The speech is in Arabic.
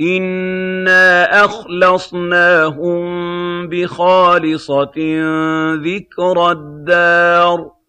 إِنَّا أَخْلَصْنَاهُم بِخَالِصَةٍ ذِكْرَى الدَّارِ